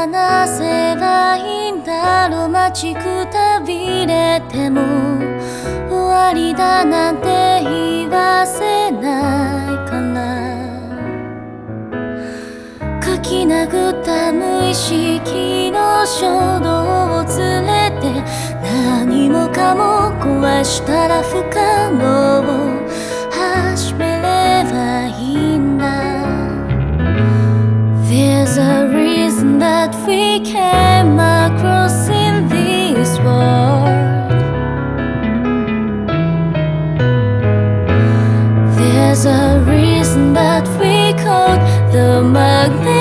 話せばいいんだろう。待ちくたびれても終わりだなんて言わせないから書き殴った無意識の衝動を連れて何もかも壊したら不可能 what we came across in this world. There's a reason that we called the magnet.